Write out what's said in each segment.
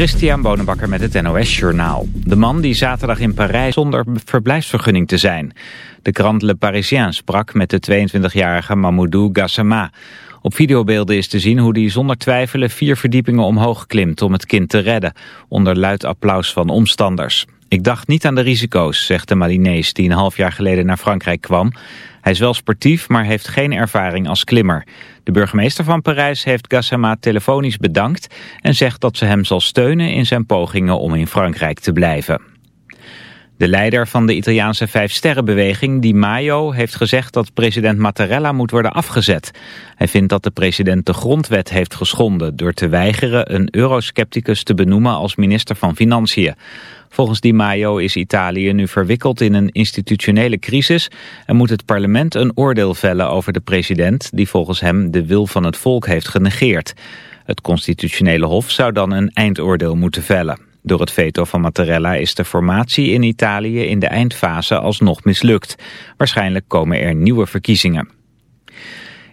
Christian Bonenbakker met het NOS Journaal. De man die zaterdag in Parijs zonder verblijfsvergunning te zijn. De krant Le Parisien sprak met de 22-jarige Mamoudou Gassama. Op videobeelden is te zien hoe hij zonder twijfelen vier verdiepingen omhoog klimt om het kind te redden. Onder luid applaus van omstanders. Ik dacht niet aan de risico's, zegt de Malinees die een half jaar geleden naar Frankrijk kwam. Hij is wel sportief, maar heeft geen ervaring als klimmer. De burgemeester van Parijs heeft Gassama telefonisch bedankt... en zegt dat ze hem zal steunen in zijn pogingen om in Frankrijk te blijven. De leider van de Italiaanse Vijfsterrenbeweging, Di Maio, heeft gezegd dat president Mattarella moet worden afgezet. Hij vindt dat de president de grondwet heeft geschonden door te weigeren een euroscepticus te benoemen als minister van Financiën. Volgens Di Maio is Italië nu verwikkeld in een institutionele crisis en moet het parlement een oordeel vellen over de president die volgens hem de wil van het volk heeft genegeerd. Het constitutionele hof zou dan een eindoordeel moeten vellen. Door het veto van Mattarella is de formatie in Italië in de eindfase alsnog mislukt. Waarschijnlijk komen er nieuwe verkiezingen.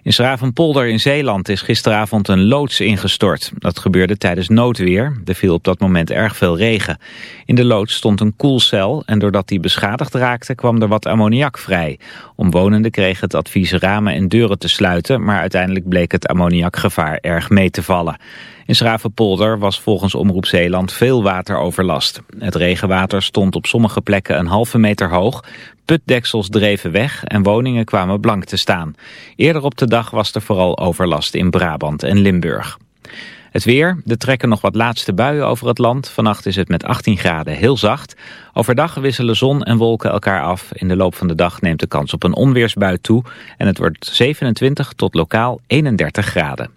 In Schravenpolder in Zeeland is gisteravond een loods ingestort. Dat gebeurde tijdens noodweer. Er viel op dat moment erg veel regen. In de loods stond een koelcel en doordat die beschadigd raakte kwam er wat ammoniak vrij. Omwonenden kregen het advies ramen en deuren te sluiten, maar uiteindelijk bleek het ammoniakgevaar erg mee te vallen. In Schravenpolder was volgens Omroep Zeeland veel wateroverlast. Het regenwater stond op sommige plekken een halve meter hoog. Putdeksels dreven weg en woningen kwamen blank te staan. Eerder op de dag was er vooral overlast in Brabant en Limburg. Het weer, er trekken nog wat laatste buien over het land. Vannacht is het met 18 graden heel zacht. Overdag wisselen zon en wolken elkaar af. In de loop van de dag neemt de kans op een onweersbui toe. En het wordt 27 tot lokaal 31 graden.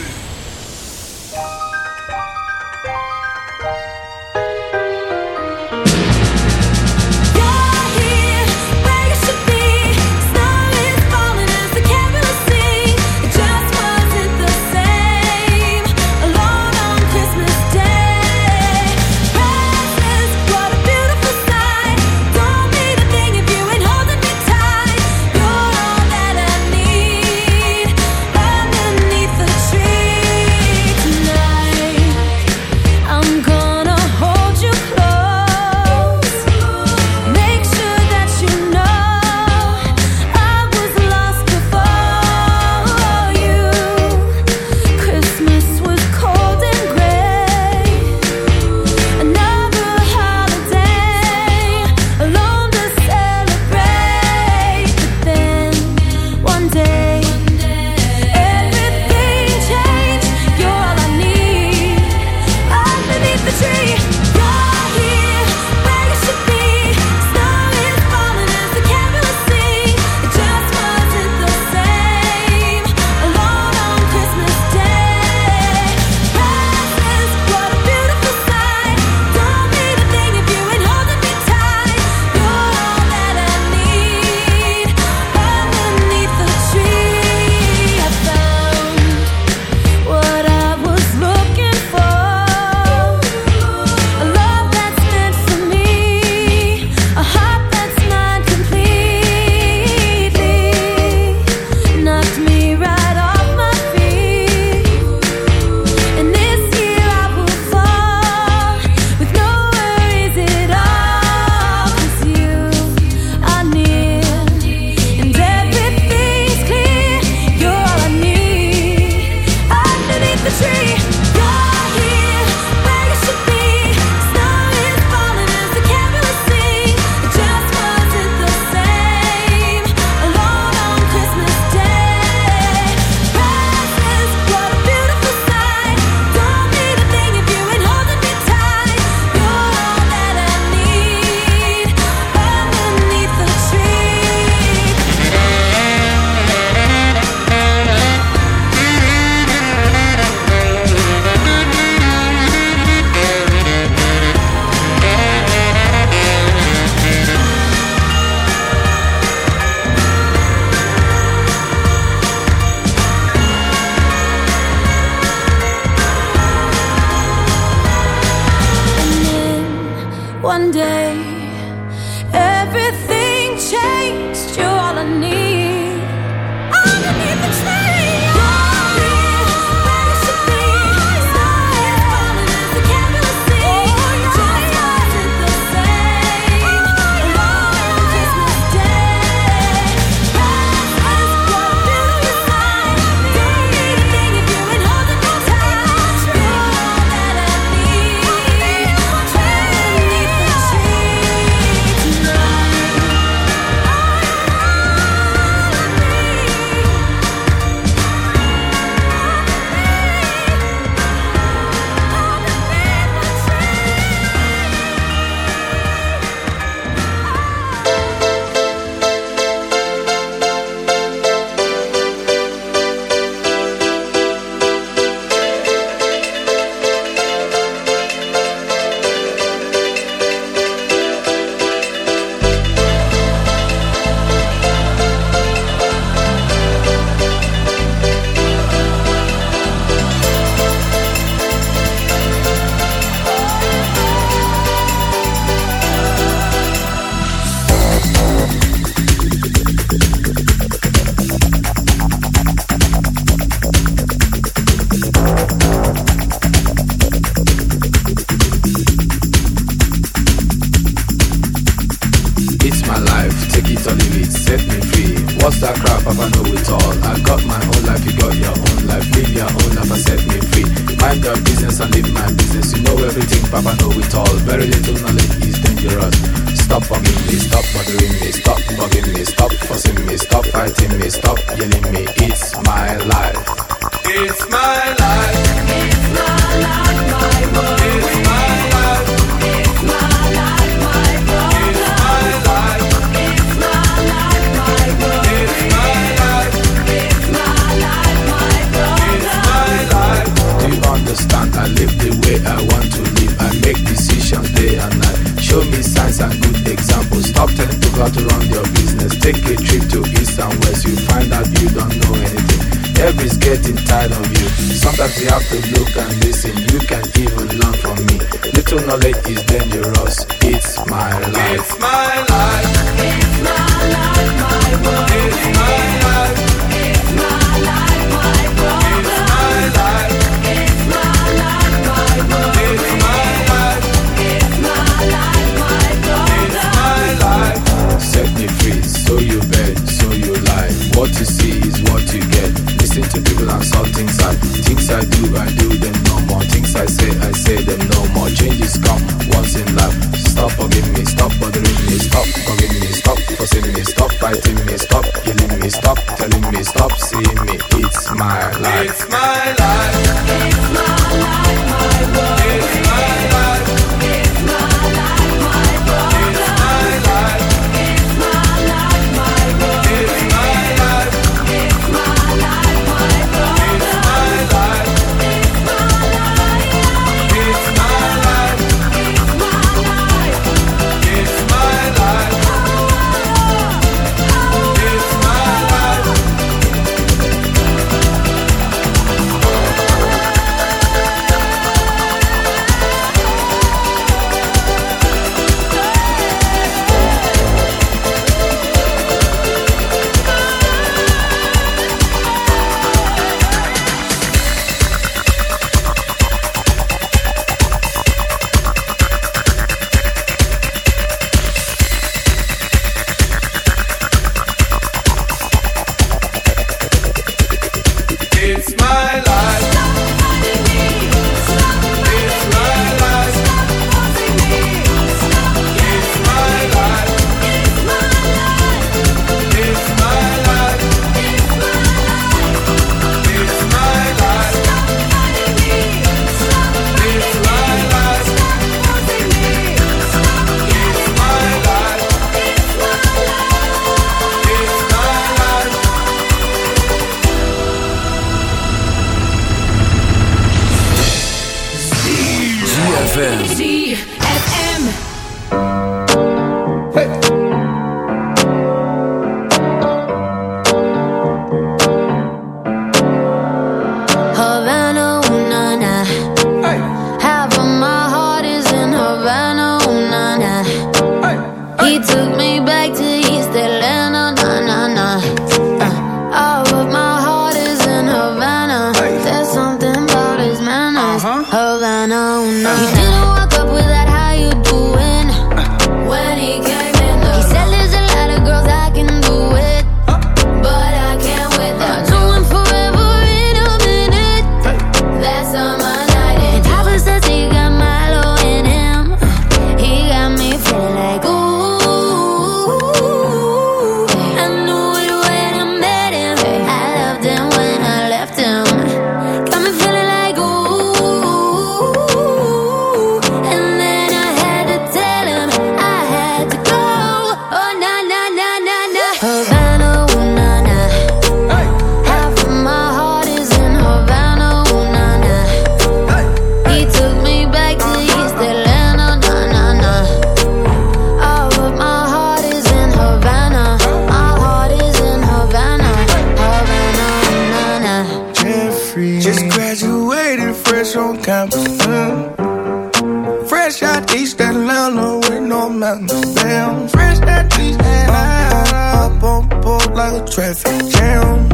traffic jam.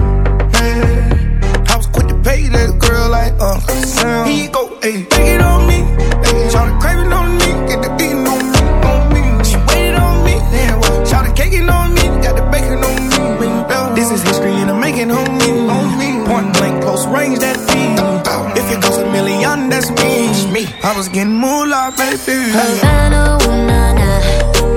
Man. I was quick to pay that girl like Uncle Sam. He go, hey, take it on me. Hey, shout it craving on me, get the beating on me, on me. She waited on me, then what? Shout it caking on me, got the bacon on me. This is history and I'm making me, On me. Point blank, close range, that feed. If it goes a million, that's me. me. I was getting moolah, baby. Havana, ooh, nah, nah.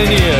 in here.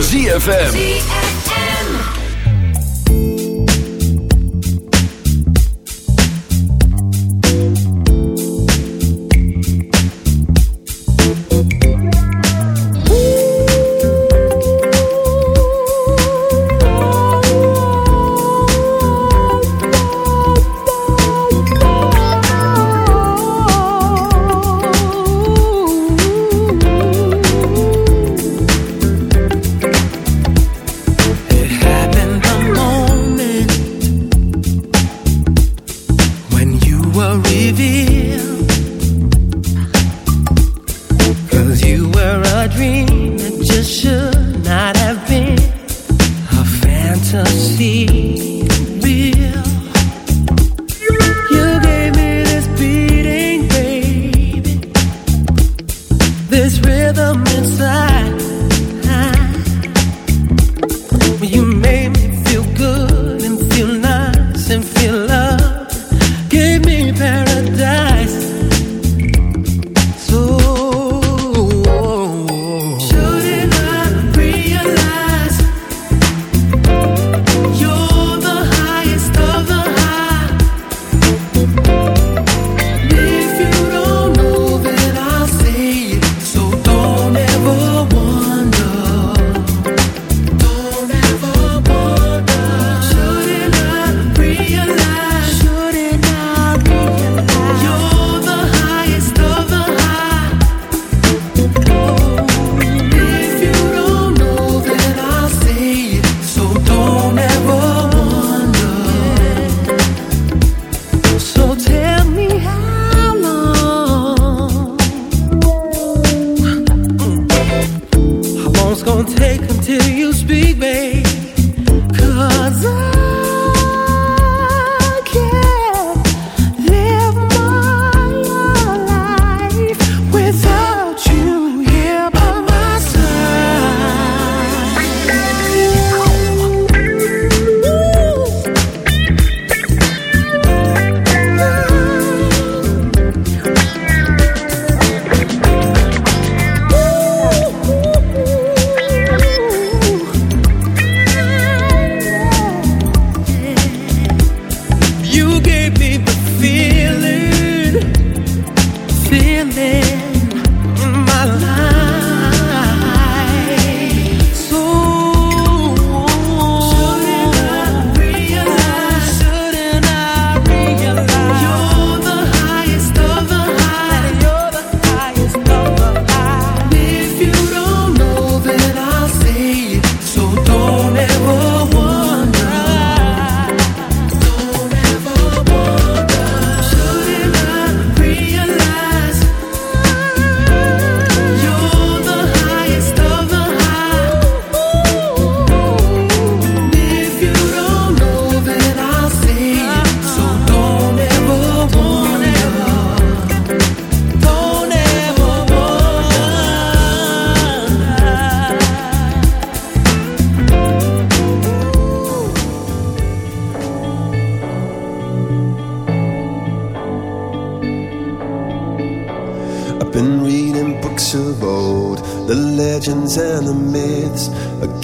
ZFM.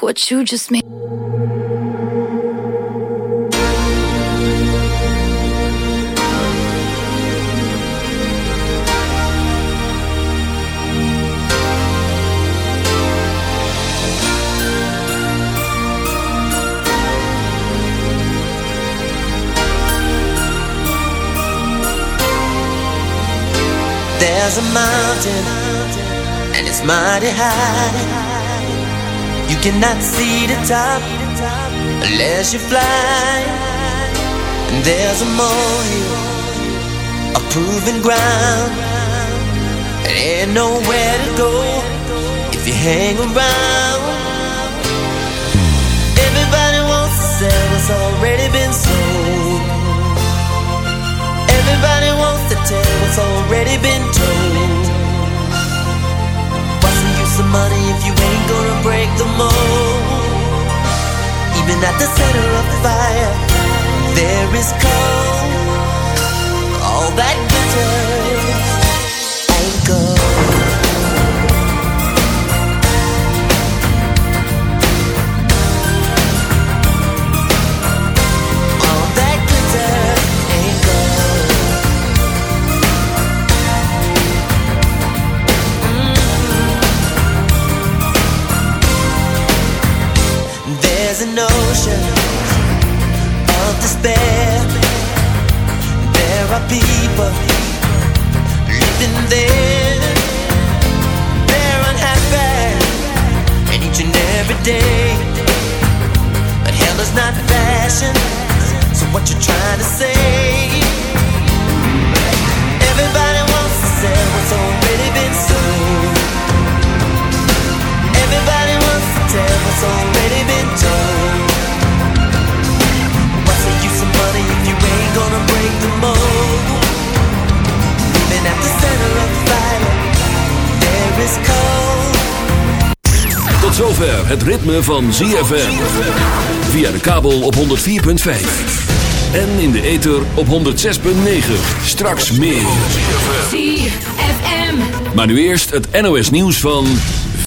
What you just made. There's a mountain, and it's mighty high. You cannot see the top unless you fly. And there's a molehill, a proven ground. And ain't nowhere to go if you hang around. Everybody wants to sell what's already been sold. Everybody wants to tell what's already been told. Gonna the mold? Even at the center of the fire, there is cold. All that glitters ain't gold. There's an ocean of despair. There are people living there. They're unhappy, and each and every day. But hell is not fashion. So what you trying to say? Everybody wants to sell what's already been sold. tale's already been told. What's the use of money if you ain't gonna break the mold? Living at the center of the fight, there is cold. Tot zover het ritme van ZFM. Via de kabel op 104.5. En in de ether op 106.9. Straks meer. ZFM. Maar nu eerst het NOS nieuws van...